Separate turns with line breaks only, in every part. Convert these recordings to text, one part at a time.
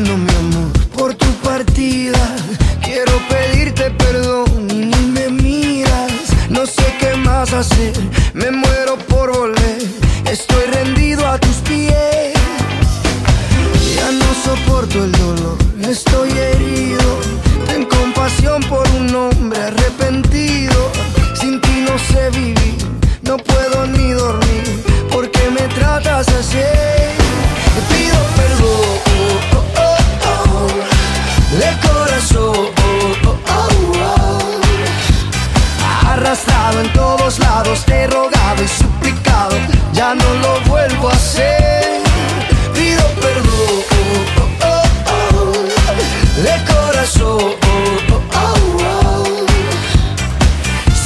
mi amor, por tu partida. Quiero pedirte perdón y ni me miras. No sé qué más hacer. en todos lados, he rogado y suplicado, ya no lo vuelvo a hacer. Pido perdón, oh, oh, oh, de corazón.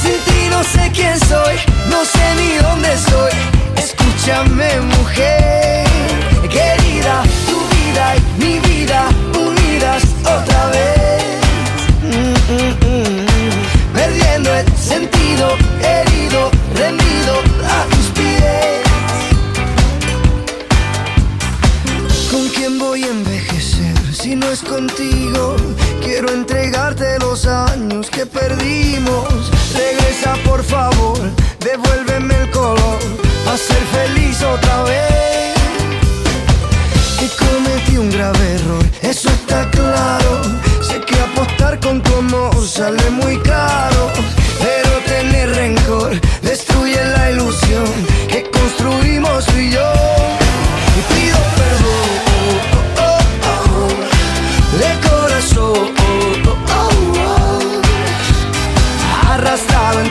Sin ti no sé quién soy, no sé ni dónde estoy. Escúchame, mujer. si no es contigo. Quiero entregarte los años que perdimos. Regresa por favor, devuelve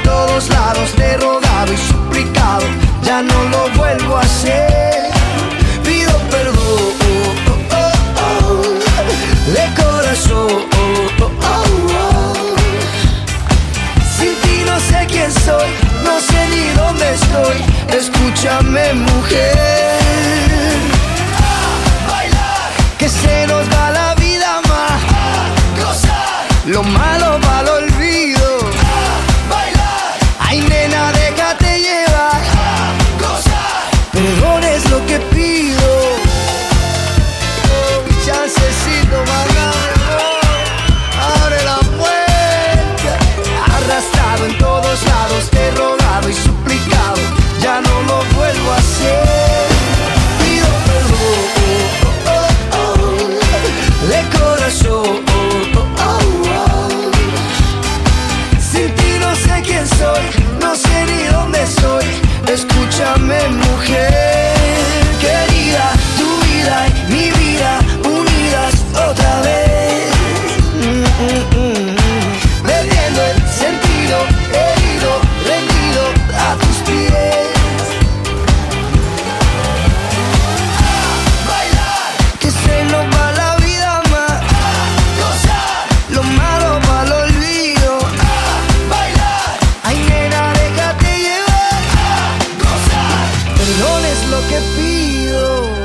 todos lados, le he rogado y suplicado, ya no lo vuelvo a hacer. Pido perdón, oh, oh, oh, de corazón. Sin ti no sé quién soy, no sé ni dónde estoy. Escúchame, mujer. no es lo que pido.